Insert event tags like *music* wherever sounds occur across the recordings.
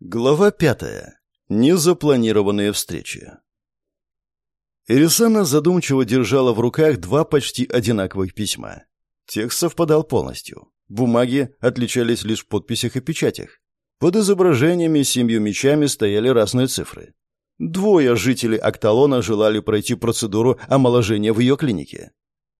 Глава пятая. Незапланированные встречи. Ирисана задумчиво держала в руках два почти одинаковых письма. Текст совпадал полностью. Бумаги отличались лишь в подписях и печатях. Под изображениями семью мечами стояли разные цифры. Двое жителей Акталона желали пройти процедуру омоложения в ее клинике.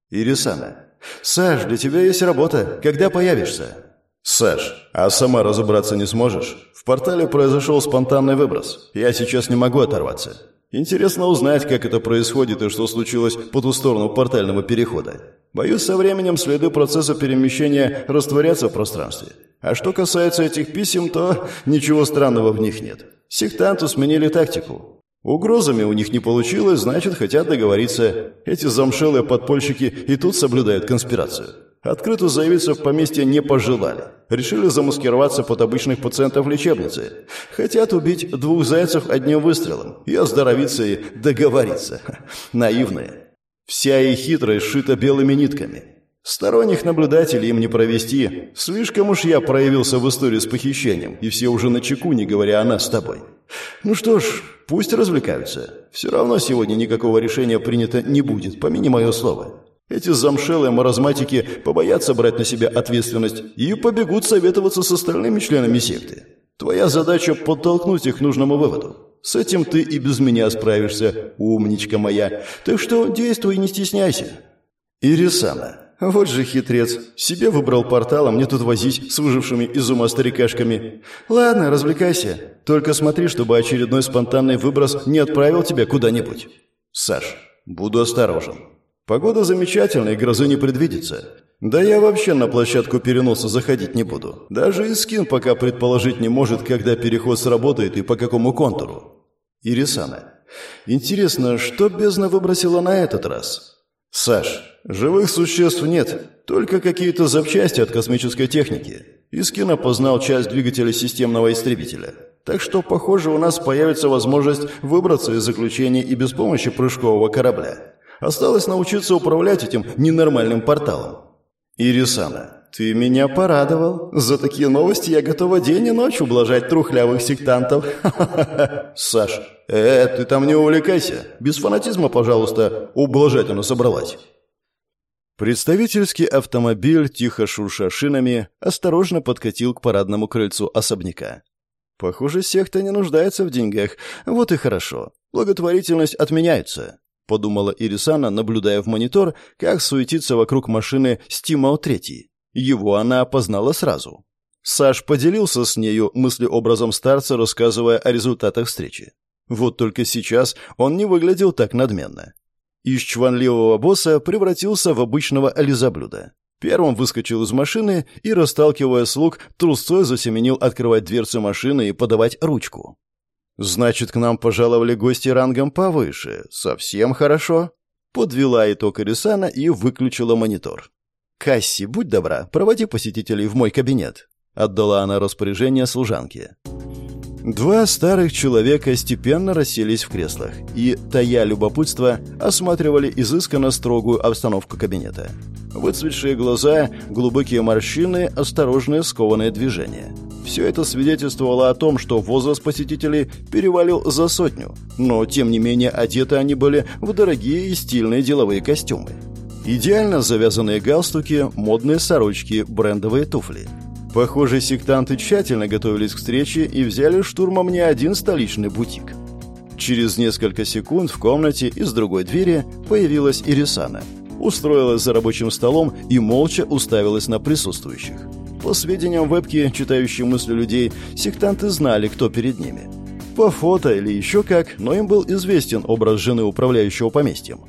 «Ирисана, Саш, для тебя есть работа. Когда появишься?» «Саш, а сама разобраться не сможешь? В портале произошел спонтанный выброс. Я сейчас не могу оторваться. Интересно узнать, как это происходит и что случилось по ту сторону портального перехода. Боюсь, со временем следы процесса перемещения растворятся в пространстве. А что касается этих писем, то ничего странного в них нет. Сектанты сменили тактику. Угрозами у них не получилось, значит, хотят договориться. Эти замшелые подпольщики и тут соблюдают конспирацию. Открыто заявиться в поместье не пожелали. Решили замаскироваться под обычных пациентов лечебницы. Хотят убить двух зайцев одним выстрелом. И оздоровиться и договориться. Наивные. Вся их хитрость шита белыми нитками. Сторонних наблюдателей им не провести. Слишком уж я проявился в истории с похищением, и все уже на чеку, не говоря о нас с тобой. Ну что ж, пусть развлекаются. Все равно сегодня никакого решения принято не будет, помяни мое слово. Эти замшелые маразматики побоятся брать на себя ответственность и побегут советоваться с остальными членами секты. Твоя задача – подтолкнуть их к нужному выводу. С этим ты и без меня справишься, умничка моя. Так что действуй и не стесняйся. Ирисана. Вот же хитрец. Себе выбрал портал, а мне тут возить с выжившими из ума старикашками. Ладно, развлекайся. Только смотри, чтобы очередной спонтанный выброс не отправил тебя куда-нибудь. Саш, буду осторожен. Погода замечательная, грозы не предвидится. Да я вообще на площадку переноса заходить не буду. Даже Искин пока предположить не может, когда переход сработает и по какому контуру. Ирисана. Интересно, что бездна выбросила на этот раз? Саш, живых существ нет, только какие-то запчасти от космической техники. Искин опознал часть двигателя системного истребителя. Так что, похоже, у нас появится возможность выбраться из заключения и без помощи прыжкового корабля. Осталось научиться управлять этим ненормальным порталом. Ирисана, ты меня порадовал. За такие новости я готова день и ночь ублажать трухлявых сектантов. *laughs* Саш, э, ты там не увлекайся. Без фанатизма, пожалуйста, ублажать она собралась. Представительский автомобиль, тихо шурша шинами, осторожно подкатил к парадному крыльцу особняка. Похоже, секта не нуждается в деньгах. Вот и хорошо. Благотворительность отменяется. — подумала Ирисана, наблюдая в монитор, как суетится вокруг машины Стимау-3. Его она опознала сразу. Саш поделился с нею мыслеобразом старца, рассказывая о результатах встречи. Вот только сейчас он не выглядел так надменно. Из чванливого босса превратился в обычного лизоблюда. Первым выскочил из машины и, расталкивая слуг, трусцой засеменил открывать дверцы машины и подавать ручку. «Значит, к нам пожаловали гости рангом повыше. Совсем хорошо». Подвела итог Ирисана и выключила монитор. «Касси, будь добра, проводи посетителей в мой кабинет», — отдала она распоряжение служанке. Два старых человека степенно расселись в креслах и, тая любопытство, осматривали изысканно строгую обстановку кабинета. Выцветшие глаза, глубокие морщины, осторожные скованные движения. Все это свидетельствовало о том, что возраст посетителей перевалил за сотню, но, тем не менее, одеты они были в дорогие и стильные деловые костюмы. Идеально завязанные галстуки, модные сорочки, брендовые туфли – Похоже, сектанты тщательно готовились к встрече и взяли штурмом не один столичный бутик. Через несколько секунд в комнате из другой двери появилась Ирисана. Устроилась за рабочим столом и молча уставилась на присутствующих. По сведениям вебки, читающей мысли людей, сектанты знали, кто перед ними. По фото или еще как, но им был известен образ жены управляющего поместьем.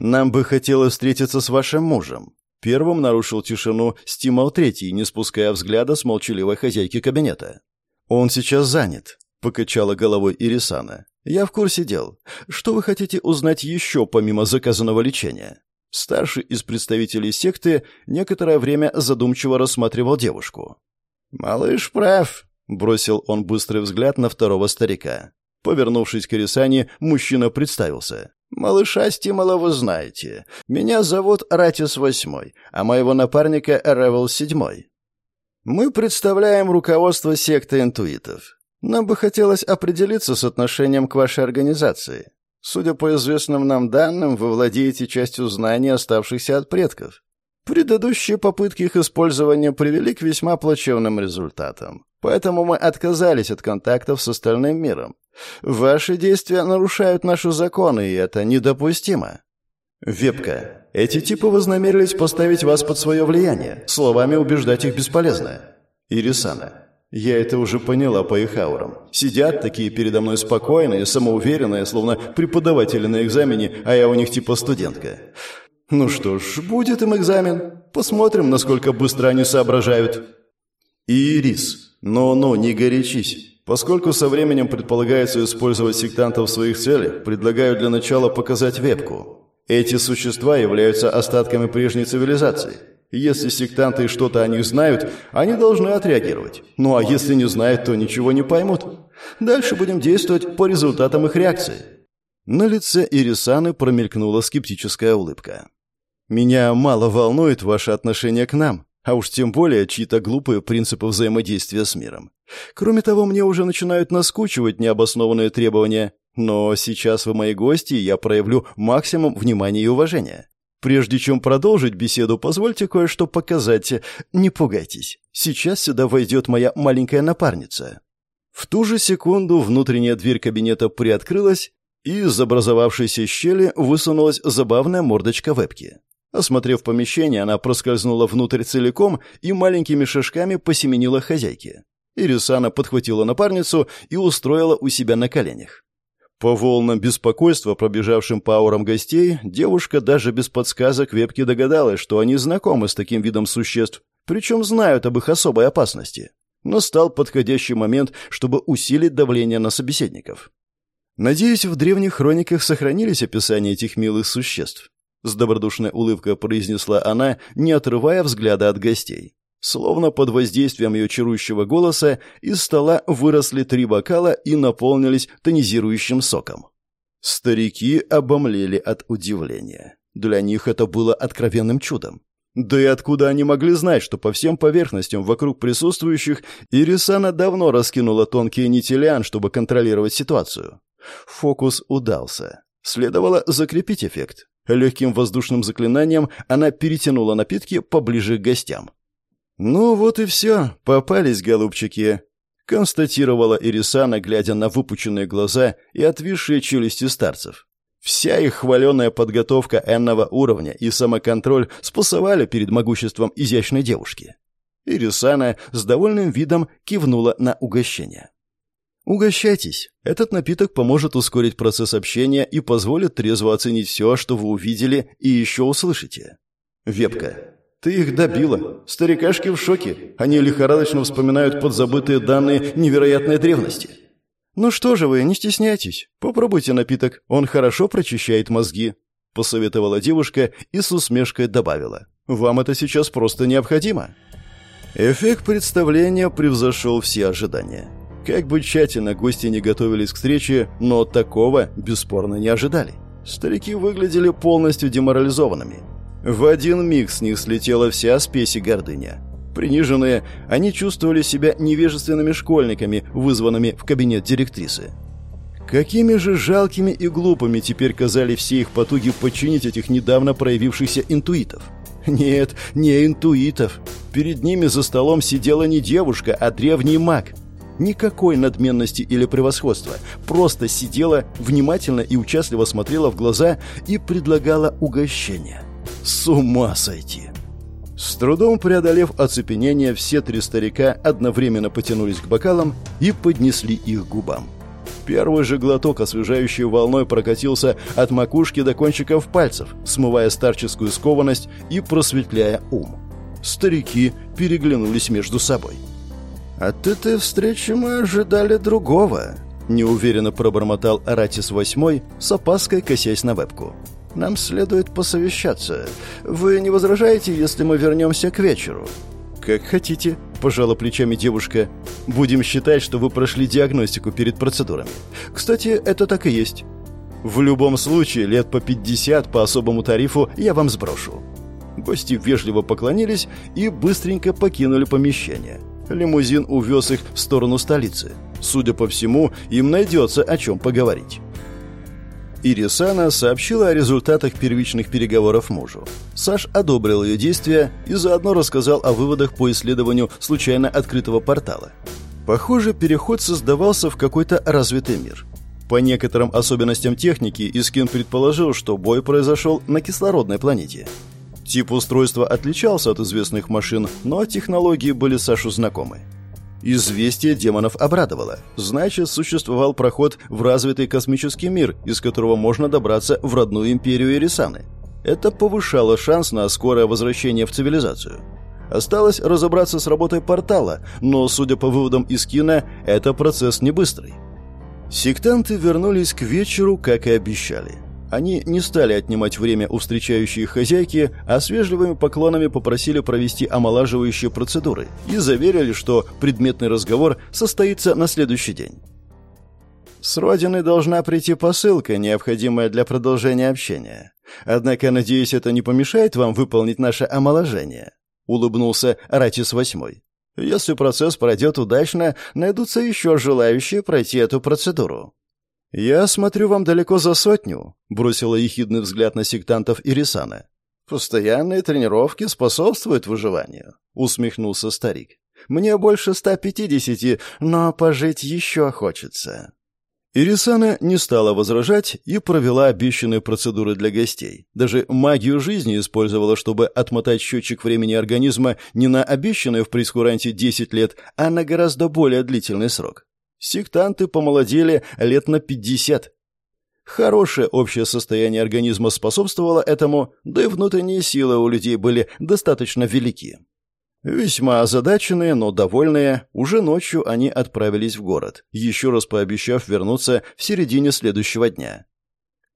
«Нам бы хотелось встретиться с вашим мужем», Первым нарушил тишину Стимал Третий, не спуская взгляда с молчаливой хозяйки кабинета. «Он сейчас занят», — покачала головой Ирисана. «Я в курсе дел. Что вы хотите узнать еще, помимо заказанного лечения?» Старший из представителей секты некоторое время задумчиво рассматривал девушку. «Малыш прав», — бросил он быстрый взгляд на второго старика. Повернувшись к Ирисане, мужчина представился. «Малыша Стимала вы знаете. Меня зовут Ратис Восьмой, а моего напарника Ревел Седьмой. Мы представляем руководство секты интуитов. Нам бы хотелось определиться с отношением к вашей организации. Судя по известным нам данным, вы владеете частью знаний, оставшихся от предков. Предыдущие попытки их использования привели к весьма плачевным результатам. Поэтому мы отказались от контактов с остальным миром. Ваши действия нарушают наши законы, и это недопустимо. Вепка. Эти типы вознамерились поставить вас под свое влияние. Словами убеждать их бесполезно. Ирисана. Я это уже поняла по их аурам. Сидят такие передо мной спокойные, самоуверенные, словно преподаватели на экзамене, а я у них типа студентка. Ну что ж, будет им экзамен. Посмотрим, насколько быстро они соображают. Ирис. Но-но, не горячись. Поскольку со временем предполагается использовать сектантов в своих целях, предлагаю для начала показать вебку. Эти существа являются остатками прежней цивилизации. Если сектанты что-то о них знают, они должны отреагировать. Ну а если не знают, то ничего не поймут. Дальше будем действовать по результатам их реакции. На лице Ирисаны промелькнула скептическая улыбка. «Меня мало волнует ваше отношение к нам, а уж тем более чьи-то глупые принципы взаимодействия с миром. Кроме того, мне уже начинают наскучивать необоснованные требования, но сейчас вы мои гости, и я проявлю максимум внимания и уважения. Прежде чем продолжить беседу, позвольте кое-что показать. Не пугайтесь. Сейчас сюда войдет моя маленькая напарница». В ту же секунду внутренняя дверь кабинета приоткрылась, и из образовавшейся щели высунулась забавная мордочка вебки. Осмотрев помещение, она проскользнула внутрь целиком и маленькими шажками посеменила хозяйке. Ирисана подхватила напарницу и устроила у себя на коленях. По волнам беспокойства, пробежавшим по аурам гостей, девушка даже без подсказок Вебки догадалась, что они знакомы с таким видом существ, причем знают об их особой опасности. Настал подходящий момент, чтобы усилить давление на собеседников. Надеюсь, в древних хрониках сохранились описания этих милых существ. С добродушной улыбкой произнесла она, не отрывая взгляда от гостей. Словно под воздействием ее чарующего голоса из стола выросли три бокала и наполнились тонизирующим соком. Старики обомлели от удивления. Для них это было откровенным чудом. Да и откуда они могли знать, что по всем поверхностям вокруг присутствующих Ирисана давно раскинула тонкие нити лиан, чтобы контролировать ситуацию? Фокус удался. Следовало закрепить эффект. Легким воздушным заклинанием она перетянула напитки поближе к гостям. «Ну вот и все, попались, голубчики», — констатировала Ирисана, глядя на выпученные глаза и отвисшие челюсти старцев. Вся их хваленая подготовка энного уровня и самоконтроль спасовали перед могуществом изящной девушки. Ирисана с довольным видом кивнула на угощение. «Угощайтесь. Этот напиток поможет ускорить процесс общения и позволит трезво оценить все, что вы увидели и еще услышите. Вепка, ты их добила. Старикашки в шоке. Они лихорадочно вспоминают подзабытые данные невероятной древности. Ну что же вы, не стесняйтесь. Попробуйте напиток. Он хорошо прочищает мозги. Посоветовала девушка и с усмешкой добавила. Вам это сейчас просто необходимо. Эффект представления превзошел все ожидания. Как бы тщательно гости не готовились к встрече, но такого бесспорно не ожидали. Старики выглядели полностью деморализованными. В один миг с них слетела вся спесь и гордыня. Приниженные, они чувствовали себя невежественными школьниками, вызванными в кабинет директрисы. Какими же жалкими и глупыми теперь казали все их потуги подчинить этих недавно проявившихся интуитов. Нет, не интуитов. Перед ними за столом сидела не девушка, а древний маг. Никакой надменности или превосходства. Просто сидела, внимательно и участливо смотрела в глаза и предлагала угощение. С ума сойти! С трудом преодолев оцепенение, все три старика одновременно потянулись к бокалам и поднесли их губам. Первый же глоток освежающей волной прокатился от макушки до кончиков пальцев, смывая старческую скованность и просветляя ум. Старики переглянулись между собой. «От этой встречи мы ожидали другого», — неуверенно пробормотал Аратис Восьмой, с опаской косясь на вебку. Нам следует посовещаться. Вы не возражаете, если мы вернемся к вечеру?» «Как хотите», – пожала плечами девушка. «Будем считать, что вы прошли диагностику перед процедурами. Кстати, это так и есть. В любом случае, лет по 50 по особому тарифу я вам сброшу». Гости вежливо поклонились и быстренько покинули помещение. Лимузин увез их в сторону столицы. Судя по всему, им найдется о чем поговорить. Ирисана сообщила о результатах первичных переговоров мужу. Саш одобрил ее действия и заодно рассказал о выводах по исследованию случайно открытого портала. Похоже, переход создавался в какой-то развитый мир. По некоторым особенностям техники Искин предположил, что бой произошел на кислородной планете. Тип устройства отличался от известных машин, но технологии были Сашу знакомы. Известие демонов обрадовало. Значит, существовал проход в развитый космический мир, из которого можно добраться в родную империю Ирисаны. Это повышало шанс на скорое возвращение в цивилизацию. Осталось разобраться с работой портала, но, судя по выводам из кино, это процесс не быстрый. Сектанты вернулись к вечеру, как и обещали. Они не стали отнимать время у встречающей хозяйки, а с вежливыми поклонами попросили провести омолаживающие процедуры и заверили, что предметный разговор состоится на следующий день. С родины должна прийти посылка, необходимая для продолжения общения. Однако, надеюсь, это не помешает вам выполнить наше омоложение, улыбнулся Ратис Восьмой. Если процесс пройдет удачно, найдутся еще желающие пройти эту процедуру. «Я смотрю, вам далеко за сотню», — бросила ехидный взгляд на сектантов Ирисана. «Постоянные тренировки способствуют выживанию», — усмехнулся старик. «Мне больше ста пятидесяти, но пожить еще хочется». Ирисана не стала возражать и провела обещанные процедуры для гостей. Даже магию жизни использовала, чтобы отмотать счетчик времени организма не на обещанные в прескуранте 10 лет, а на гораздо более длительный срок. Сектанты помолодели лет на 50. Хорошее общее состояние организма способствовало этому, да и внутренние силы у людей были достаточно велики. Весьма озадаченные, но довольные, уже ночью они отправились в город, еще раз пообещав вернуться в середине следующего дня.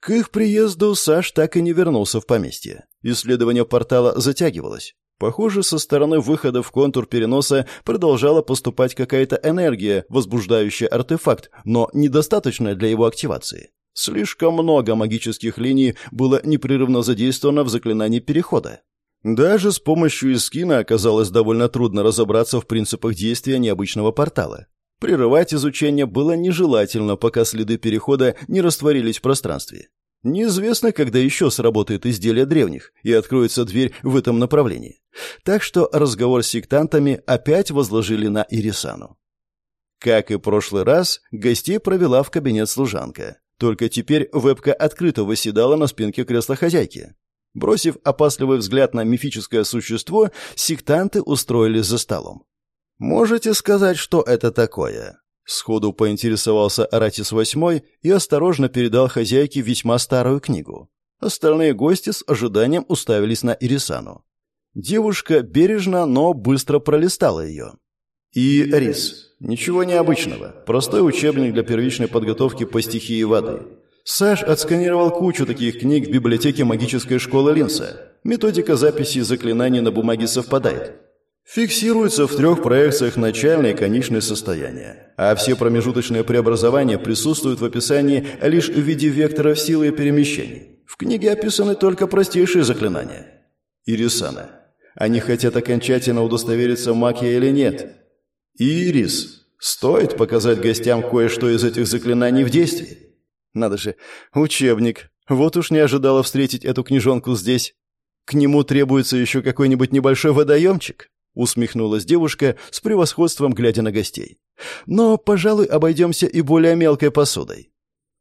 К их приезду Саш так и не вернулся в поместье. Исследование портала затягивалось. Похоже, со стороны выхода в контур переноса продолжала поступать какая-то энергия, возбуждающая артефакт, но недостаточная для его активации. Слишком много магических линий было непрерывно задействовано в заклинании перехода. Даже с помощью эскина оказалось довольно трудно разобраться в принципах действия необычного портала. Прерывать изучение было нежелательно, пока следы перехода не растворились в пространстве. Неизвестно, когда еще сработает изделие древних и откроется дверь в этом направлении. Так что разговор с сектантами опять возложили на Ирисану. Как и прошлый раз, гостей провела в кабинет служанка. Только теперь вебка открыто восседала на спинке кресла хозяйки. Бросив опасливый взгляд на мифическое существо, сектанты устроились за столом. «Можете сказать, что это такое?» Сходу поинтересовался Аратис Восьмой и осторожно передал хозяйке весьма старую книгу. Остальные гости с ожиданием уставились на Ирисану. Девушка бережно, но быстро пролистала ее. И рис. Ничего необычного. Простой учебник для первичной подготовки по стихии воды. Саш отсканировал кучу таких книг в библиотеке магической школы Линса. Методика записи заклинаний на бумаге совпадает. Фиксируется в трех проекциях начальное и конечное состояние, а все промежуточные преобразования присутствуют в описании лишь в виде векторов силы и перемещений. В книге описаны только простейшие заклинания. Ирисана. Они хотят окончательно удостовериться, маг я или нет. Ирис. Стоит показать гостям кое-что из этих заклинаний в действии. Надо же, учебник. Вот уж не ожидала встретить эту книжонку здесь. К нему требуется еще какой-нибудь небольшой водоемчик усмехнулась девушка с превосходством глядя на гостей. Но, пожалуй, обойдемся и более мелкой посудой.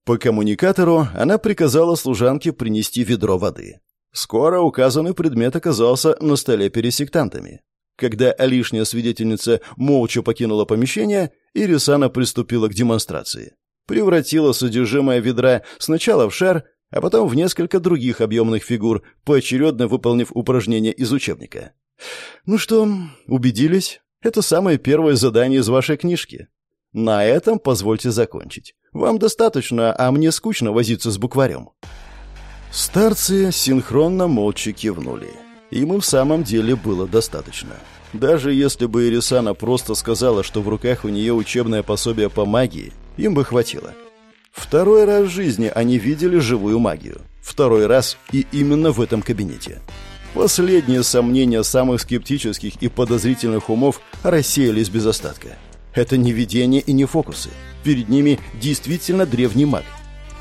По коммуникатору она приказала служанке принести ведро воды. Скоро указанный предмет оказался на столе перед сектантами. Когда лишняя свидетельница молча покинула помещение, Ирисана приступила к демонстрации. Превратила содержимое ведра сначала в шар, а потом в несколько других объемных фигур, поочередно выполнив упражнения из учебника. Ну что, убедились? Это самое первое задание из вашей книжки. На этом позвольте закончить. Вам достаточно, а мне скучно возиться с букварем. Старцы синхронно молча кивнули. Им и в самом деле было достаточно. Даже если бы Ирисана просто сказала, что в руках у нее учебное пособие по магии, им бы хватило. Второй раз в жизни они видели живую магию. Второй раз и именно в этом кабинете. Последние сомнения самых скептических и подозрительных умов рассеялись без остатка. Это не видение и не фокусы. Перед ними действительно древний маг.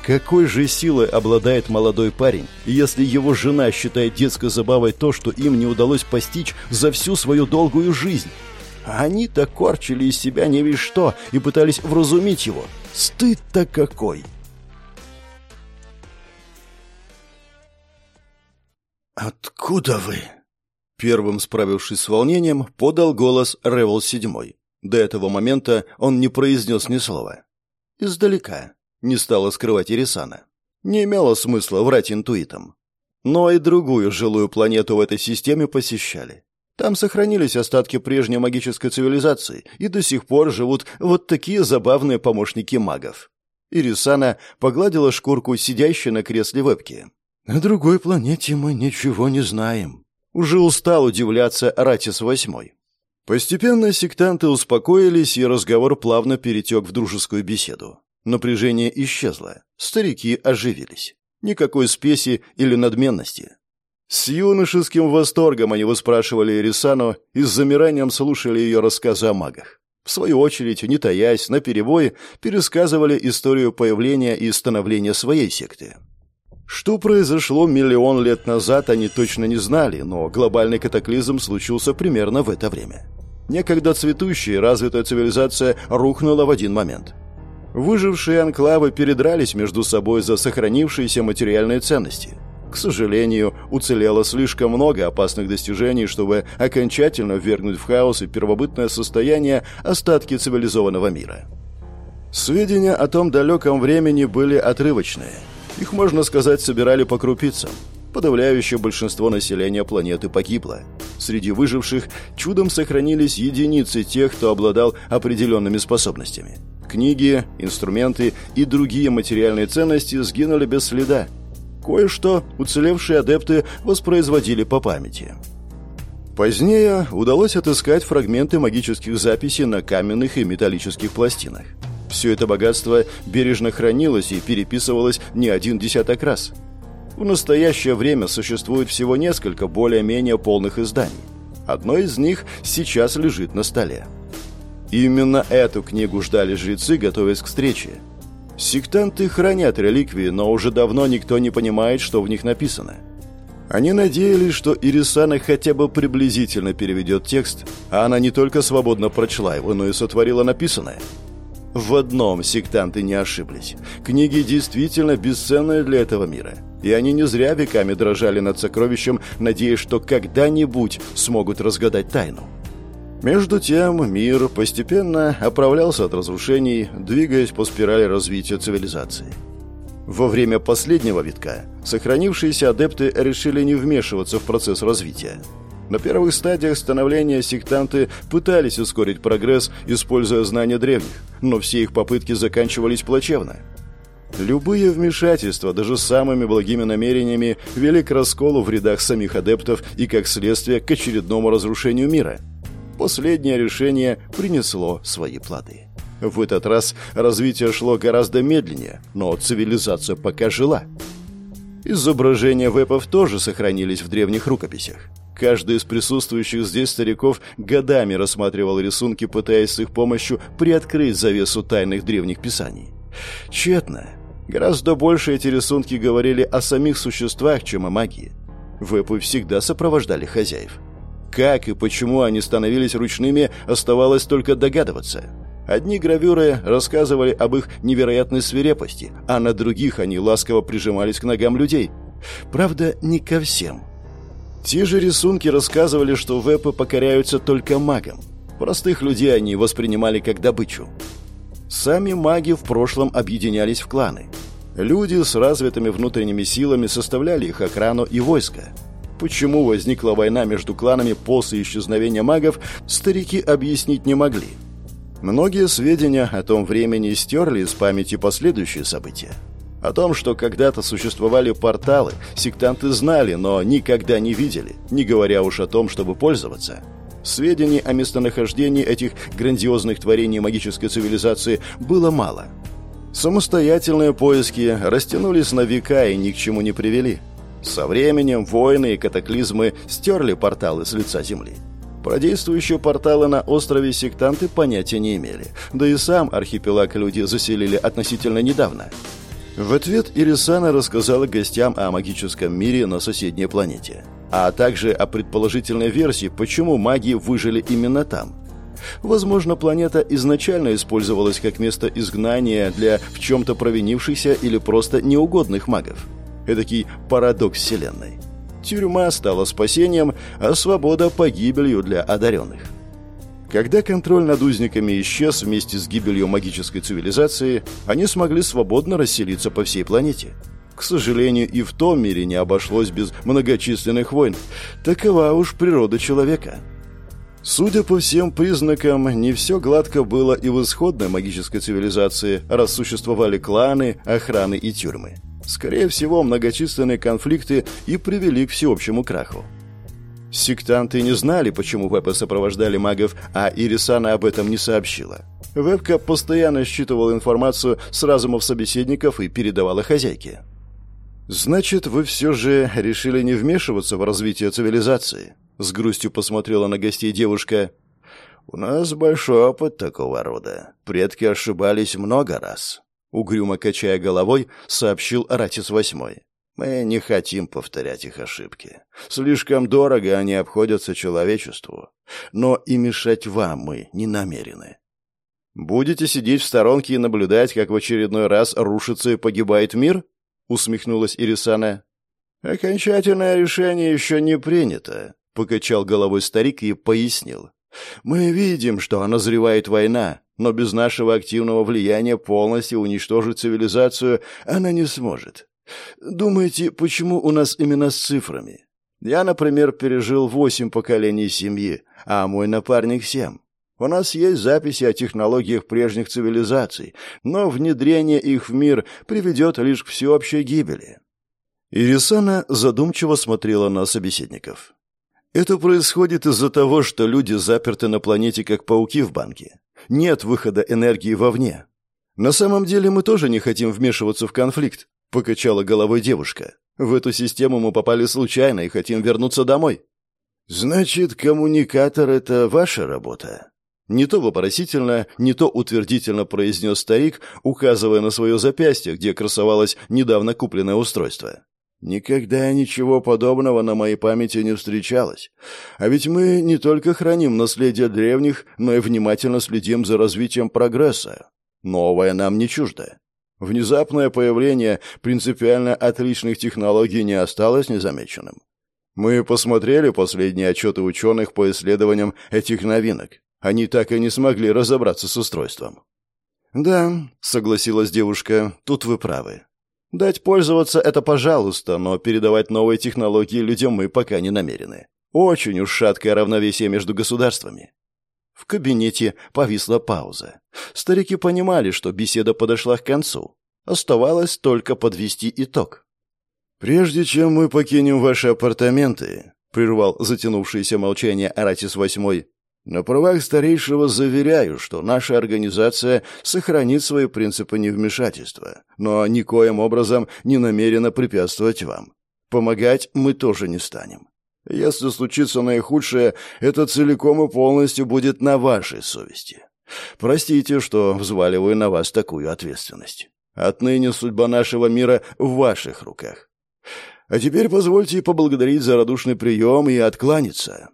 Какой же силой обладает молодой парень, если его жена считает детской забавой то, что им не удалось постичь за всю свою долгую жизнь? Они-то корчили из себя не весь что и пытались вразумить его. Стыд-то какой! «Откуда вы?» Первым, справившись с волнением, подал голос Ревел седьмой. До этого момента он не произнес ни слова. «Издалека», — не стала скрывать Ирисана. Не имело смысла врать интуитом. Но и другую жилую планету в этой системе посещали. Там сохранились остатки прежней магической цивилизации, и до сих пор живут вот такие забавные помощники магов. Ирисана погладила шкурку, сидящей на кресле вебки. «На другой планете мы ничего не знаем». Уже устал удивляться Ратис Восьмой. Постепенно сектанты успокоились, и разговор плавно перетек в дружескую беседу. Напряжение исчезло. Старики оживились. Никакой спеси или надменности. С юношеским восторгом они выспрашивали Ирисану и с замиранием слушали ее рассказы о магах. В свою очередь, не таясь, наперебой, пересказывали историю появления и становления своей секты. Что произошло миллион лет назад, они точно не знали, но глобальный катаклизм случился примерно в это время. Некогда цветущая и развитая цивилизация рухнула в один момент. Выжившие анклавы передрались между собой за сохранившиеся материальные ценности. К сожалению, уцелело слишком много опасных достижений, чтобы окончательно ввергнуть в хаос и первобытное состояние остатки цивилизованного мира. Сведения о том далеком времени были отрывочные. Их, можно сказать, собирали по крупицам – Подавляющее большинство населения планеты погибло. Среди выживших чудом сохранились единицы тех, кто обладал определенными способностями. Книги, инструменты и другие материальные ценности сгинули без следа. Кое-что уцелевшие адепты воспроизводили по памяти. Позднее удалось отыскать фрагменты магических записей на каменных и металлических пластинах. Все это богатство бережно хранилось и переписывалось не один десяток раз – в настоящее время существует всего несколько более-менее полных изданий. Одно из них сейчас лежит на столе. Именно эту книгу ждали жрецы, готовясь к встрече. Сектанты хранят реликвии, но уже давно никто не понимает, что в них написано. Они надеялись, что Ирисана хотя бы приблизительно переведет текст, а она не только свободно прочла его, но и сотворила написанное – в одном сектанты не ошиблись. Книги действительно бесценные для этого мира. И они не зря веками дрожали над сокровищем, надеясь, что когда-нибудь смогут разгадать тайну. Между тем, мир постепенно оправлялся от разрушений, двигаясь по спирали развития цивилизации. Во время последнего витка сохранившиеся адепты решили не вмешиваться в процесс развития – на первых стадиях становления сектанты пытались ускорить прогресс, используя знания древних, но все их попытки заканчивались плачевно. Любые вмешательства, даже самыми благими намерениями, вели к расколу в рядах самих адептов и, как следствие, к очередному разрушению мира. Последнее решение принесло свои плоды. В этот раз развитие шло гораздо медленнее, но цивилизация пока жила. Изображения вепов тоже сохранились в древних рукописях. Каждый из присутствующих здесь стариков годами рассматривал рисунки, пытаясь с их помощью приоткрыть завесу тайных древних писаний. Тщетно. Гораздо больше эти рисунки говорили о самих существах, чем о магии. Вепы всегда сопровождали хозяев. Как и почему они становились ручными, оставалось только догадываться. Одни гравюры рассказывали об их невероятной свирепости, а на других они ласково прижимались к ногам людей. Правда, не ко всем – те же рисунки рассказывали, что вепы покоряются только магам. Простых людей они воспринимали как добычу. Сами маги в прошлом объединялись в кланы. Люди с развитыми внутренними силами составляли их охрану и войско. Почему возникла война между кланами после исчезновения магов, старики объяснить не могли. Многие сведения о том времени стерли из памяти последующие события. О том, что когда-то существовали порталы, сектанты знали, но никогда не видели, не говоря уж о том, чтобы пользоваться. Сведений о местонахождении этих грандиозных творений магической цивилизации было мало. Самостоятельные поиски растянулись на века и ни к чему не привели. Со временем войны и катаклизмы стерли порталы с лица Земли. Про действующие порталы на острове сектанты понятия не имели. Да и сам архипелаг люди заселили относительно недавно. В ответ Ирисана рассказала гостям о магическом мире на соседней планете, а также о предположительной версии, почему маги выжили именно там. Возможно, планета изначально использовалась как место изгнания для в чем-то провинившихся или просто неугодных магов. Эдакий парадокс Вселенной. Тюрьма стала спасением, а свобода – погибелью для одаренных. Когда контроль над узниками исчез вместе с гибелью магической цивилизации, они смогли свободно расселиться по всей планете. К сожалению, и в том мире не обошлось без многочисленных войн. Такова уж природа человека. Судя по всем признакам, не все гладко было и в исходной магической цивилизации, раз существовали кланы, охраны и тюрьмы. Скорее всего, многочисленные конфликты и привели к всеобщему краху. Сектанты не знали, почему Вебка сопровождали магов, а Ирисана об этом не сообщила. Вебка постоянно считывала информацию с разумов собеседников и передавала хозяйке. «Значит, вы все же решили не вмешиваться в развитие цивилизации?» С грустью посмотрела на гостей девушка. «У нас большой опыт такого рода. Предки ошибались много раз угрюмо качая головой, сообщил Аратис Восьмой. Мы не хотим повторять их ошибки. Слишком дорого они обходятся человечеству. Но и мешать вам мы не намерены. Будете сидеть в сторонке и наблюдать, как в очередной раз рушится и погибает мир? Усмехнулась Ирисана. Окончательное решение еще не принято, покачал головой старик и пояснил. Мы видим, что назревает война, но без нашего активного влияния полностью уничтожить цивилизацию она не сможет. Думаете, почему у нас именно с цифрами? Я, например, пережил восемь поколений семьи, а мой напарник семь. У нас есть записи о технологиях прежних цивилизаций, но внедрение их в мир приведет лишь к всеобщей гибели. Ирисана задумчиво смотрела на собеседников. Это происходит из-за того, что люди заперты на планете как пауки в банке. Нет выхода энергии вовне. На самом деле мы тоже не хотим вмешиваться в конфликт, покачала головой девушка. В эту систему мы попали случайно и хотим вернуться домой. Значит, коммуникатор это ваша работа? Не то вопросительно, не то утвердительно произнес старик, указывая на свое запястье, где красовалось недавно купленное устройство. Никогда ничего подобного на моей памяти не встречалось. А ведь мы не только храним наследие древних, но и внимательно следим за развитием прогресса. Новое нам не чуждо. Внезапное появление принципиально отличных технологий не осталось незамеченным. Мы посмотрели последние отчеты ученых по исследованиям этих новинок. Они так и не смогли разобраться с устройством. «Да», — согласилась девушка, — «тут вы правы. Дать пользоваться — это пожалуйста, но передавать новые технологии людям мы пока не намерены. Очень уж шаткое равновесие между государствами. В кабинете повисла пауза. Старики понимали, что беседа подошла к концу. Оставалось только подвести итог. «Прежде чем мы покинем ваши апартаменты», — прервал затянувшееся молчание Аратис Восьмой, на правах старейшего заверяю, что наша организация сохранит свои принципы невмешательства, но никоим образом не намерена препятствовать вам. Помогать мы тоже не станем. Если случится наихудшее, это целиком и полностью будет на вашей совести. Простите, что взваливаю на вас такую ответственность. Отныне судьба нашего мира в ваших руках. А теперь позвольте поблагодарить за радушный прием и откланяться.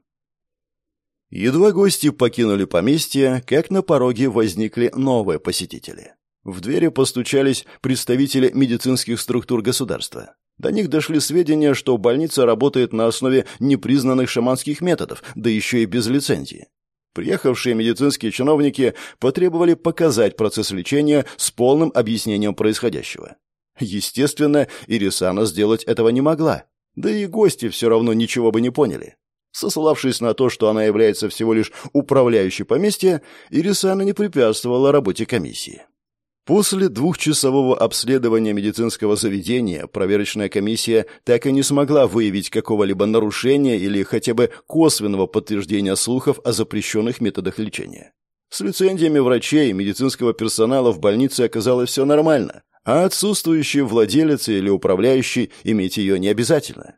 Едва гости покинули поместье, как на пороге возникли новые посетители. В двери постучались представители медицинских структур государства. До них дошли сведения, что больница работает на основе непризнанных шаманских методов, да еще и без лицензии. Приехавшие медицинские чиновники потребовали показать процесс лечения с полным объяснением происходящего. Естественно, Ирисана сделать этого не могла. Да и гости все равно ничего бы не поняли. Сославшись на то, что она является всего лишь управляющей поместья, Ирисана не препятствовала работе комиссии. После двухчасового обследования медицинского заведения проверочная комиссия так и не смогла выявить какого-либо нарушения или хотя бы косвенного подтверждения слухов о запрещенных методах лечения. С лицензиями врачей и медицинского персонала в больнице оказалось все нормально, а отсутствующий владелец или управляющий иметь ее не обязательно.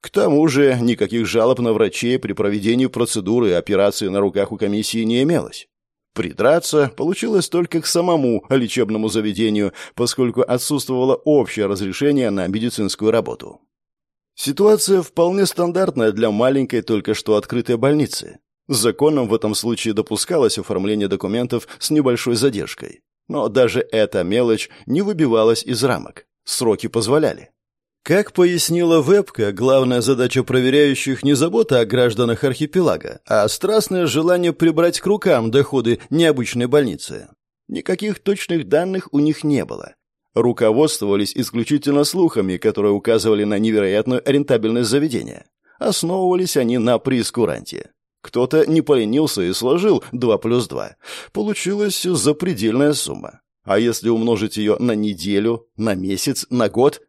К тому же никаких жалоб на врачей при проведении процедуры и операции на руках у комиссии не имелось. Придраться получилось только к самому лечебному заведению, поскольку отсутствовало общее разрешение на медицинскую работу. Ситуация вполне стандартная для маленькой только что открытой больницы. Законом в этом случае допускалось оформление документов с небольшой задержкой. Но даже эта мелочь не выбивалась из рамок. Сроки позволяли. Как пояснила Вебка, главная задача проверяющих не забота о гражданах архипелага, а страстное желание прибрать к рукам доходы необычной больницы. Никаких точных данных у них не было. Руководствовались исключительно слухами, которые указывали на невероятную рентабельность заведения. Основывались они на прескуранте. Кто-то не поленился и сложил 2 плюс 2. Получилась запредельная сумма. А если умножить ее на неделю, на месяц, на год?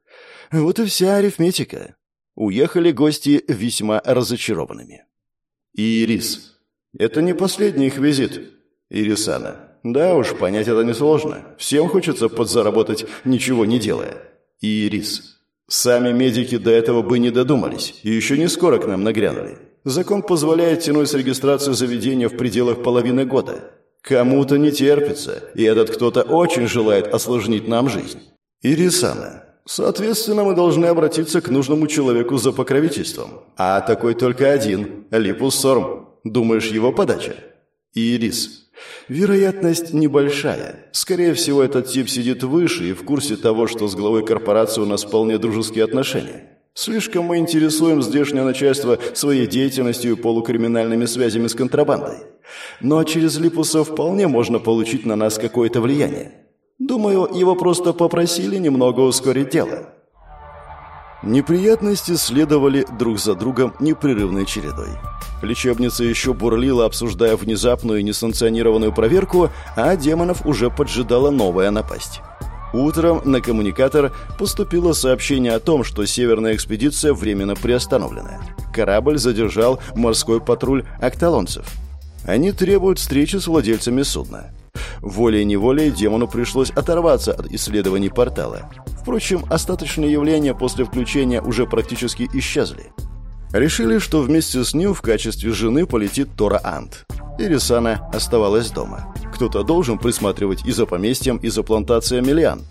Вот и вся арифметика. Уехали гости весьма разочарованными. Ирис. Это не последний их визит. Ирисана. Да уж, понять это несложно. Всем хочется подзаработать, ничего не делая. Ирис. Сами медики до этого бы не додумались, и еще не скоро к нам нагрянули. Закон позволяет тянуть с регистрацию заведения в пределах половины года. Кому-то не терпится, и этот кто-то очень желает осложнить нам жизнь. Ирисана. Соответственно, мы должны обратиться к нужному человеку за покровительством. А такой только один – Липус Сорм. Думаешь, его подача? Ирис. Вероятность небольшая. Скорее всего, этот тип сидит выше и в курсе того, что с главой корпорации у нас вполне дружеские отношения. Слишком мы интересуем здешнее начальство своей деятельностью и полукриминальными связями с контрабандой. Но через Липуса вполне можно получить на нас какое-то влияние. Думаю, его просто попросили немного ускорить дело. Неприятности следовали друг за другом непрерывной чередой. Лечебница еще бурлила, обсуждая внезапную и несанкционированную проверку, а демонов уже поджидала новая напасть. Утром на коммуникатор поступило сообщение о том, что северная экспедиция временно приостановлена. Корабль задержал морской патруль акталонцев. Они требуют встречи с владельцами судна. Волей-неволей демону пришлось оторваться от исследований портала. Впрочем, остаточные явления после включения уже практически исчезли. Решили, что вместе с ним в качестве жены полетит Тора Ант. Ирисана оставалась дома. Кто-то должен присматривать и за поместьем, и за плантацией Миллиан.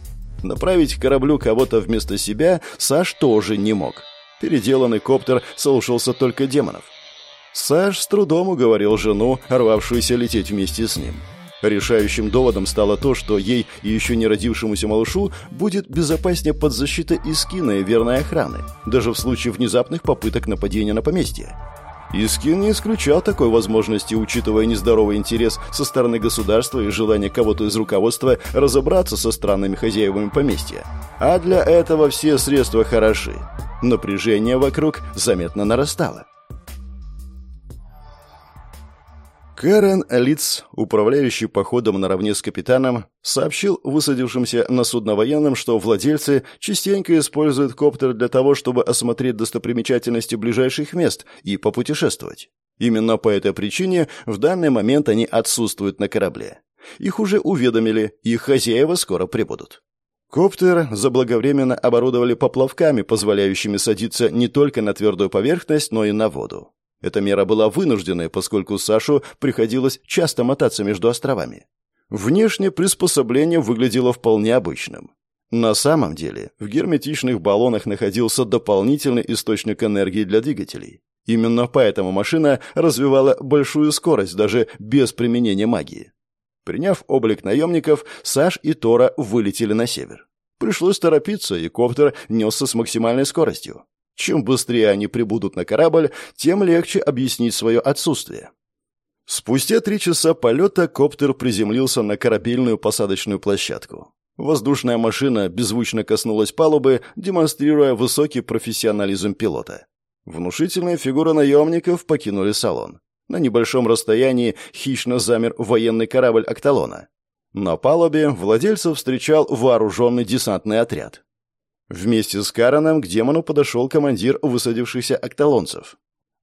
Направить к кораблю кого-то вместо себя Саш тоже не мог. Переделанный коптер слушался только демонов. Саш с трудом уговорил жену, рвавшуюся лететь вместе с ним. Решающим доводом стало то, что ей и еще не родившемуся малышу будет безопаснее под защитой Искина и верной охраны, даже в случае внезапных попыток нападения на поместье. Искин не исключал такой возможности, учитывая нездоровый интерес со стороны государства и желание кого-то из руководства разобраться со странными хозяевами поместья. А для этого все средства хороши. Напряжение вокруг заметно нарастало. Кэрен Лиц, управляющий походом наравне с капитаном, сообщил высадившимся на судно военным, что владельцы частенько используют коптер для того, чтобы осмотреть достопримечательности ближайших мест и попутешествовать. Именно по этой причине в данный момент они отсутствуют на корабле. Их уже уведомили, их хозяева скоро прибудут. Коптер заблаговременно оборудовали поплавками, позволяющими садиться не только на твердую поверхность, но и на воду. Эта мера была вынужденной, поскольку Сашу приходилось часто мотаться между островами. Внешне приспособление выглядело вполне обычным. На самом деле, в герметичных баллонах находился дополнительный источник энергии для двигателей. Именно поэтому машина развивала большую скорость даже без применения магии. Приняв облик наемников, Саш и Тора вылетели на север. Пришлось торопиться, и коптер несся с максимальной скоростью. Чем быстрее они прибудут на корабль, тем легче объяснить свое отсутствие. Спустя три часа полета коптер приземлился на корабельную посадочную площадку. Воздушная машина беззвучно коснулась палубы, демонстрируя высокий профессионализм пилота. Внушительные фигуры наемников покинули салон. На небольшом расстоянии хищно замер военный корабль «Акталона». На палубе владельцев встречал вооруженный десантный отряд. Вместе с Караном к демону подошел командир высадившихся окталонцев.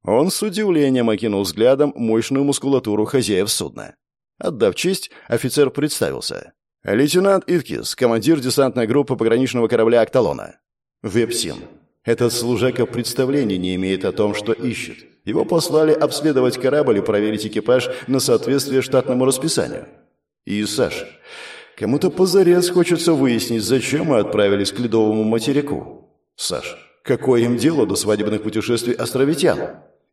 Он с удивлением окинул взглядом мощную мускулатуру хозяев судна. Отдав честь, офицер представился. Лейтенант Иткис, командир десантной группы пограничного корабля «Акталона». Вепсин. Этот служака представления не имеет о том, что ищет. Его послали обследовать корабль и проверить экипаж на соответствие штатному расписанию. И Саш. Кому-то позарез хочется выяснить, зачем мы отправились к ледовому материку. Саш. Какое им дело до свадебных путешествий островитян?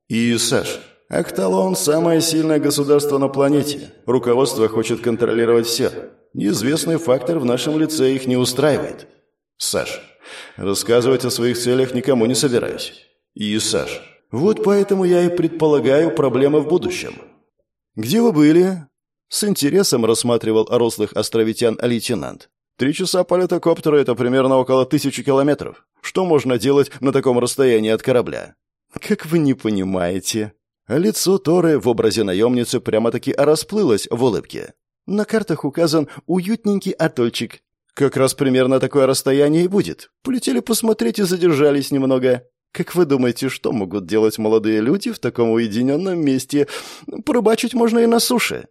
И Саш. Акталон – самое сильное государство на планете. Руководство хочет контролировать все. Неизвестный фактор в нашем лице их не устраивает. Саш. Рассказывать о своих целях никому не собираюсь. И Саш. Вот поэтому я и предполагаю проблемы в будущем. Где вы были? С интересом рассматривал рослых островитян лейтенант. Три часа полета коптера — это примерно около тысячи километров. Что можно делать на таком расстоянии от корабля? Как вы не понимаете. Лицо Торы в образе наемницы прямо-таки расплылось в улыбке. На картах указан уютненький атольчик. Как раз примерно такое расстояние и будет. Полетели посмотреть и задержались немного. Как вы думаете, что могут делать молодые люди в таком уединенном месте? Порыбачить можно и на суше.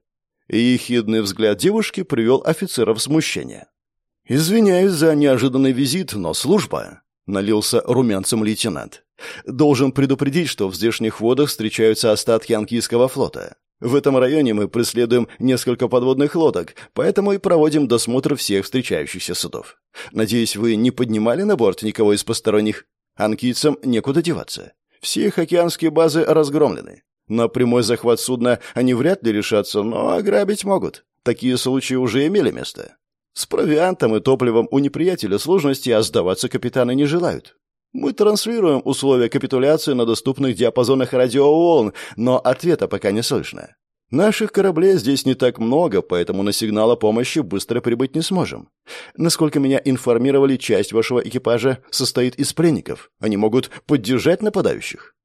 И ехидный взгляд девушки привел офицера в смущение. «Извиняюсь за неожиданный визит, но служба», — налился румянцем лейтенант. «Должен предупредить, что в здешних водах встречаются остатки анкийского флота. В этом районе мы преследуем несколько подводных лодок, поэтому и проводим досмотр всех встречающихся судов. Надеюсь, вы не поднимали на борт никого из посторонних?» Анкийцам некуда деваться. Все их океанские базы разгромлены. На прямой захват судна они вряд ли решатся, но ограбить могут. Такие случаи уже имели место. С провиантом и топливом у неприятеля сложности, а сдаваться капитаны не желают. Мы транслируем условия капитуляции на доступных диапазонах радиоволн, но ответа пока не слышно. Наших кораблей здесь не так много, поэтому на сигнал о помощи быстро прибыть не сможем. Насколько меня информировали, часть вашего экипажа состоит из пленников. Они могут поддержать нападающих.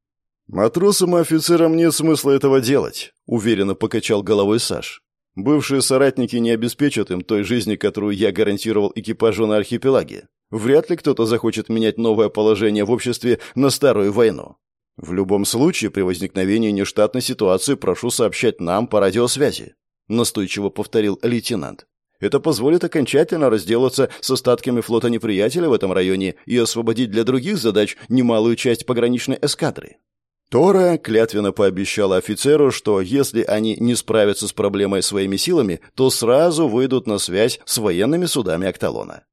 Матросам и офицерам нет смысла этого делать, уверенно покачал головой Саш. Бывшие соратники не обеспечат им той жизни, которую я гарантировал экипажу на архипелаге. Вряд ли кто-то захочет менять новое положение в обществе на старую войну. В любом случае, при возникновении нештатной ситуации прошу сообщать нам по радиосвязи, настойчиво повторил лейтенант. Это позволит окончательно разделаться с остатками флота неприятеля в этом районе и освободить для других задач немалую часть пограничной эскадры. Тора клятвенно пообещала офицеру, что если они не справятся с проблемой своими силами, то сразу выйдут на связь с военными судами Акталона.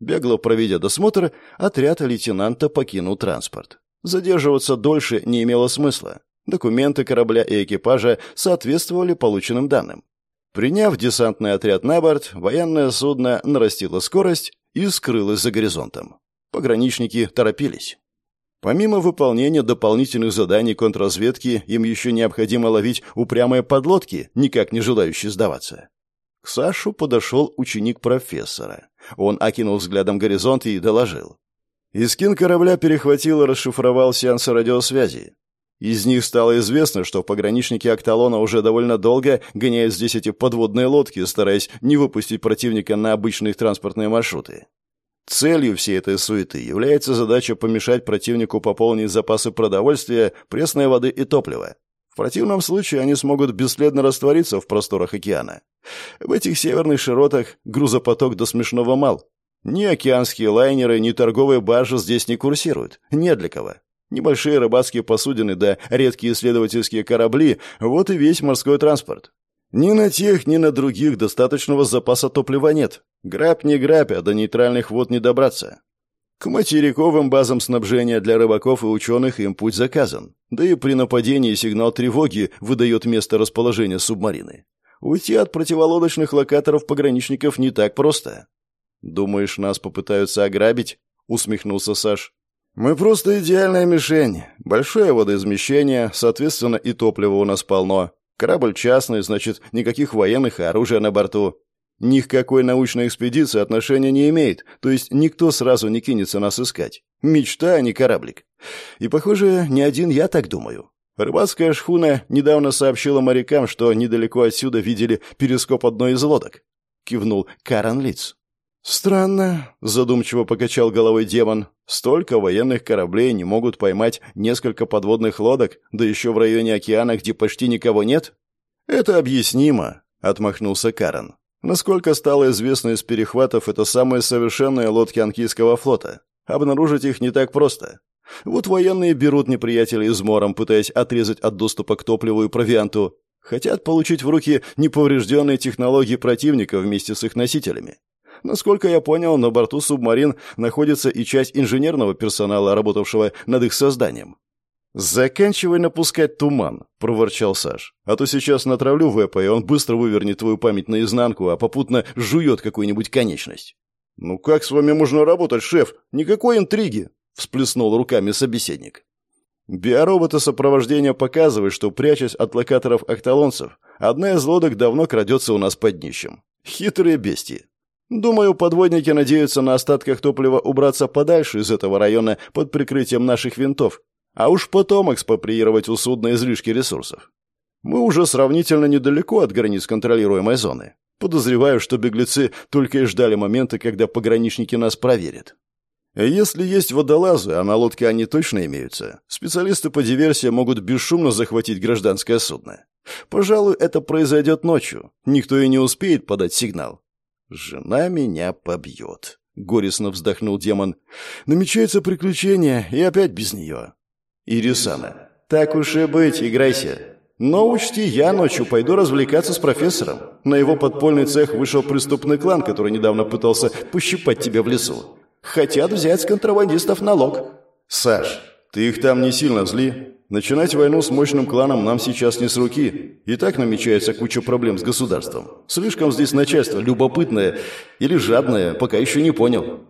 Бегло проведя досмотр, отряд лейтенанта покинул транспорт. Задерживаться дольше не имело смысла. Документы корабля и экипажа соответствовали полученным данным. Приняв десантный отряд на борт, военное судно нарастило скорость и скрылось за горизонтом. Пограничники торопились. Помимо выполнения дополнительных заданий контрразведки, им еще необходимо ловить упрямые подлодки, никак не желающие сдаваться. К Сашу подошел ученик профессора. Он окинул взглядом горизонт и доложил. Искин корабля перехватил и расшифровал сеансы радиосвязи. Из них стало известно, что пограничники Акталона уже довольно долго гоняют здесь эти подводные лодки, стараясь не выпустить противника на обычные транспортные маршруты. Целью всей этой суеты является задача помешать противнику пополнить запасы продовольствия, пресной воды и топлива. В противном случае они смогут бесследно раствориться в просторах океана. В этих северных широтах грузопоток до смешного мал, ни океанские лайнеры, ни торговые баржи здесь не курсируют. Не для кого. Небольшие рыбацкие посудины да редкие исследовательские корабли – вот и весь морской транспорт. Ни на тех, ни на других достаточного запаса топлива нет. Грабь не грабь, а до нейтральных вод не добраться. К материковым базам снабжения для рыбаков и ученых им путь заказан. Да и при нападении сигнал тревоги выдает место расположения субмарины. Уйти от противолодочных локаторов пограничников не так просто. «Думаешь, нас попытаются ограбить?» — усмехнулся Саш. «Мы просто идеальная мишень. Большое водоизмещение, соответственно, и топлива у нас полно. Корабль частный, значит, никаких военных и оружия на борту. Ни к какой научной экспедиции отношения не имеет, то есть никто сразу не кинется нас искать. Мечта, а не кораблик. И, похоже, не один я так думаю. Рыбацкая шхуна недавно сообщила морякам, что недалеко отсюда видели перископ одной из лодок. Кивнул Карен Лиц. «Странно», — задумчиво покачал головой демон. «Столько военных кораблей не могут поймать несколько подводных лодок, да еще в районе океана, где почти никого нет?» «Это объяснимо», — отмахнулся Карен. Насколько стало известно из перехватов, это самые совершенные лодки Анкийского флота. Обнаружить их не так просто. Вот военные берут неприятелей измором, пытаясь отрезать от доступа к топливу и провианту. Хотят получить в руки неповрежденные технологии противника вместе с их носителями. Насколько я понял, на борту субмарин находится и часть инженерного персонала, работавшего над их созданием. «Заканчивай напускать туман», — проворчал Саш. «А то сейчас натравлю Вэпа, и он быстро вывернет твою память наизнанку, а попутно жует какую-нибудь конечность». «Ну как с вами можно работать, шеф? Никакой интриги!» — всплеснул руками собеседник. Биороботы сопровождения показывают, что, прячась от локаторов октолонцев, одна из лодок давно крадется у нас под днищем. Хитрые бестии. Думаю, подводники надеются на остатках топлива убраться подальше из этого района под прикрытием наших винтов, а уж потом экспроприировать у судна излишки ресурсов. Мы уже сравнительно недалеко от границ контролируемой зоны. Подозреваю, что беглецы только и ждали момента, когда пограничники нас проверят. Если есть водолазы, а на лодке они точно имеются, специалисты по диверсии могут бесшумно захватить гражданское судно. Пожалуй, это произойдет ночью. Никто и не успеет подать сигнал. «Жена меня побьет», — горестно вздохнул демон. «Намечается приключение, и опять без нее». «Ирисана, так уж и быть, играйся. Но учти, я ночью пойду развлекаться с профессором. На его подпольный цех вышел преступный клан, который недавно пытался пощипать тебя в лесу. Хотят взять с контрабандистов налог. Саш, ты их там не сильно зли. Начинать войну с мощным кланом нам сейчас не с руки. И так намечается куча проблем с государством. Слишком здесь начальство любопытное или жадное, пока еще не понял.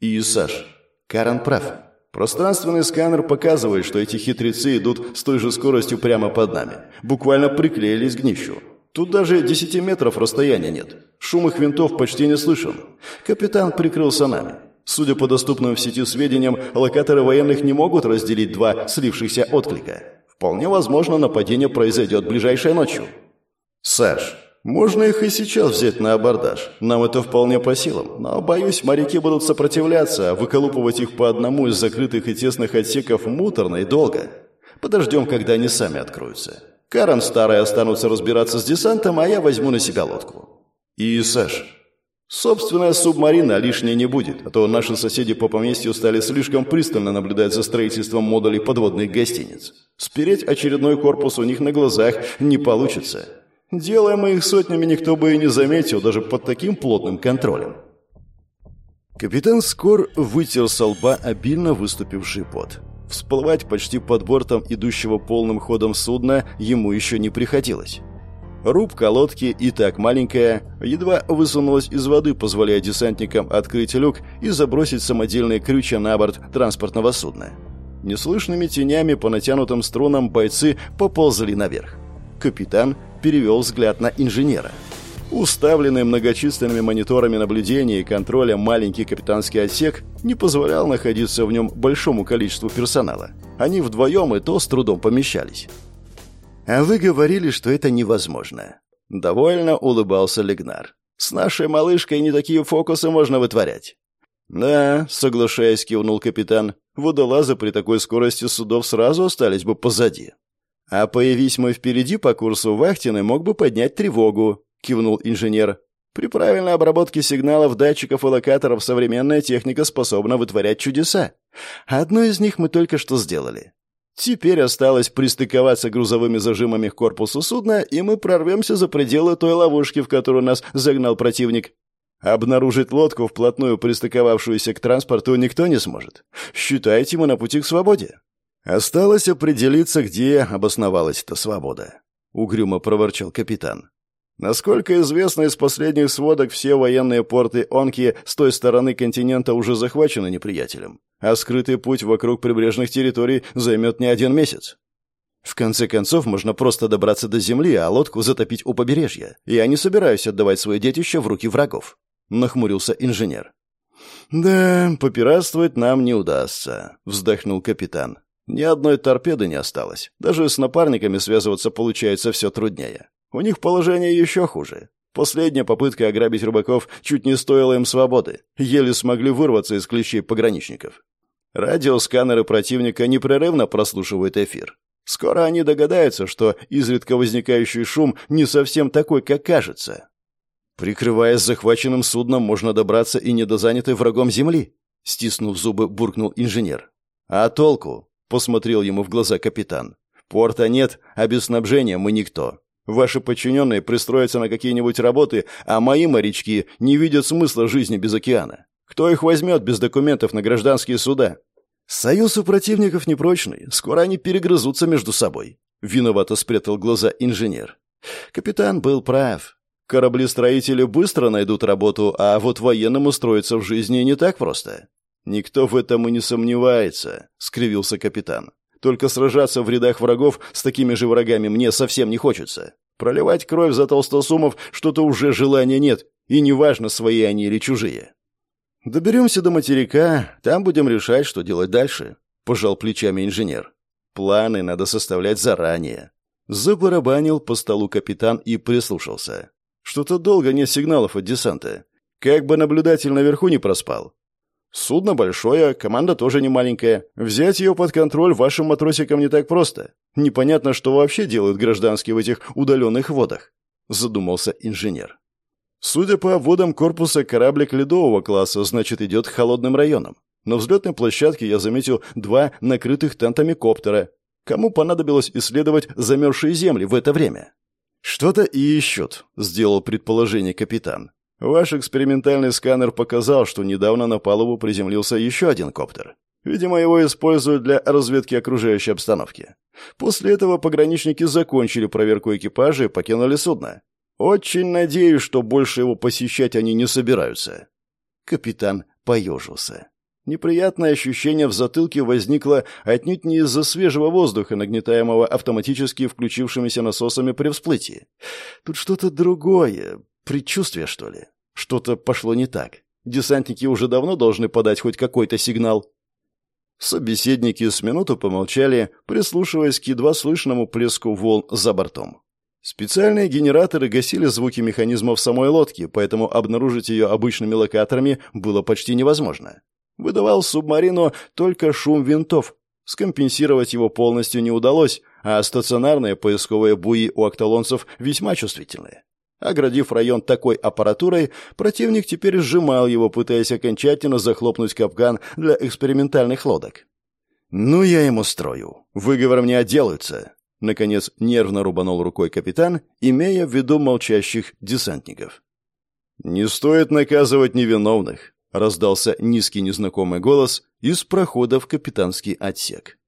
И, Саш, Карен прав. Пространственный сканер показывает, что эти хитрецы идут с той же скоростью прямо под нами. Буквально приклеились к днищу. Тут даже 10 метров расстояния нет. Шум их винтов почти не слышен. Капитан прикрылся нами. Судя по доступным в сети сведениям, локаторы военных не могут разделить два слившихся отклика. Вполне возможно, нападение произойдет ближайшей ночью. Саш, можно их и сейчас взять на абордаж. Нам это вполне по силам. Но, боюсь, моряки будут сопротивляться, а выколупывать их по одному из закрытых и тесных отсеков муторно и долго. Подождем, когда они сами откроются. Карен старые останутся разбираться с десантом, а я возьму на себя лодку. И, Саш, Собственная субмарина лишней не будет, а то наши соседи по поместью стали слишком пристально наблюдать за строительством модулей подводных гостиниц. Спереть очередной корпус у них на глазах не получится. Делаем мы их сотнями, никто бы и не заметил, даже под таким плотным контролем. Капитан Скор вытер со лба обильно выступивший пот. Всплывать почти под бортом идущего полным ходом судна ему еще не приходилось. Рубка лодки, и так маленькая, едва высунулась из воды, позволяя десантникам открыть люк и забросить самодельные крючья на борт транспортного судна. Неслышными тенями по натянутым струнам бойцы поползли наверх. Капитан перевел взгляд на инженера. Уставленный многочисленными мониторами наблюдения и контроля маленький капитанский отсек не позволял находиться в нем большому количеству персонала. Они вдвоем и то с трудом помещались. «А вы говорили, что это невозможно». Довольно улыбался Легнар. «С нашей малышкой не такие фокусы можно вытворять». «Да», — соглашаясь, кивнул капитан, «водолазы при такой скорости судов сразу остались бы позади». «А появись мы впереди по курсу Вахтины, мог бы поднять тревогу», — кивнул инженер. «При правильной обработке сигналов, датчиков и локаторов современная техника способна вытворять чудеса. Одно из них мы только что сделали. Теперь осталось пристыковаться грузовыми зажимами к корпусу судна, и мы прорвемся за пределы той ловушки, в которую нас загнал противник. Обнаружить лодку, вплотную пристыковавшуюся к транспорту, никто не сможет. Считайте, мы на пути к свободе. Осталось определиться, где обосновалась эта свобода. Угрюмо проворчал капитан. Насколько известно из последних сводок, все военные порты Онки с той стороны континента уже захвачены неприятелем, а скрытый путь вокруг прибрежных территорий займет не один месяц. В конце концов, можно просто добраться до земли, а лодку затопить у побережья. Я не собираюсь отдавать свое детище в руки врагов», — нахмурился инженер. «Да, попиратствовать нам не удастся», — вздохнул капитан. «Ни одной торпеды не осталось. Даже с напарниками связываться получается все труднее. У них положение еще хуже. Последняя попытка ограбить рыбаков чуть не стоила им свободы. Еле смогли вырваться из клещей пограничников. Радиосканеры противника непрерывно прослушивают эфир. Скоро они догадаются, что изредка возникающий шум не совсем такой, как кажется. Прикрываясь захваченным судном, можно добраться и не до занятой врагом земли. Стиснув зубы, буркнул инженер. А толку? Посмотрел ему в глаза капитан. Порта нет, а без снабжения мы никто. Ваши подчиненные пристроятся на какие-нибудь работы, а мои морячки не видят смысла жизни без океана. Кто их возьмет без документов на гражданские суда? Союз у противников непрочный, скоро они перегрызутся между собой. Виновато спрятал глаза инженер. Капитан был прав. Кораблестроители быстро найдут работу, а вот военным устроиться в жизни не так просто. Никто в этом и не сомневается, скривился капитан. Только сражаться в рядах врагов с такими же врагами мне совсем не хочется. Проливать кровь за толстосумов что-то уже желания нет, и неважно, свои они или чужие. Доберемся до материка, там будем решать, что делать дальше, пожал плечами инженер. Планы надо составлять заранее. Забарабанил по столу капитан и прислушался. Что-то долго нет сигналов от десанта. Как бы наблюдатель наверху не проспал. Судно большое, команда тоже не маленькая. Взять ее под контроль вашим матросикам не так просто. Непонятно, что вообще делают гражданские в этих удаленных водах. Задумался инженер. Судя по обводам корпуса, кораблик ледового класса, значит, идет к холодным районам. На взлетной площадке я заметил два накрытых тентами коптера. Кому понадобилось исследовать замерзшие земли в это время? «Что-то и ищут», — сделал предположение капитан. «Ваш экспериментальный сканер показал, что недавно на палубу приземлился еще один коптер. Видимо, его используют для разведки окружающей обстановки. После этого пограничники закончили проверку экипажа и покинули судно. Очень надеюсь, что больше его посещать они не собираются». Капитан поежился. Неприятное ощущение в затылке возникло отнюдь не из-за свежего воздуха, нагнетаемого автоматически включившимися насосами при всплытии. Тут что-то другое, предчувствие, что ли. Что-то пошло не так. Десантники уже давно должны подать хоть какой-то сигнал. Собеседники с минуту помолчали, прислушиваясь к едва слышному плеску волн за бортом. Специальные генераторы гасили звуки механизмов самой лодки, поэтому обнаружить ее обычными локаторами было почти невозможно. Выдавал субмарину только шум винтов. Скомпенсировать его полностью не удалось, а стационарные поисковые буи у акталонцев весьма чувствительные. Оградив район такой аппаратурой, противник теперь сжимал его, пытаясь окончательно захлопнуть капкан для экспериментальных лодок. «Ну, я ему строю. Выговором не отделаются», — наконец нервно рубанул рукой капитан, имея в виду молчащих десантников. «Не стоит наказывать невиновных. Раздался низкий незнакомый голос из прохода в капитанский отсек.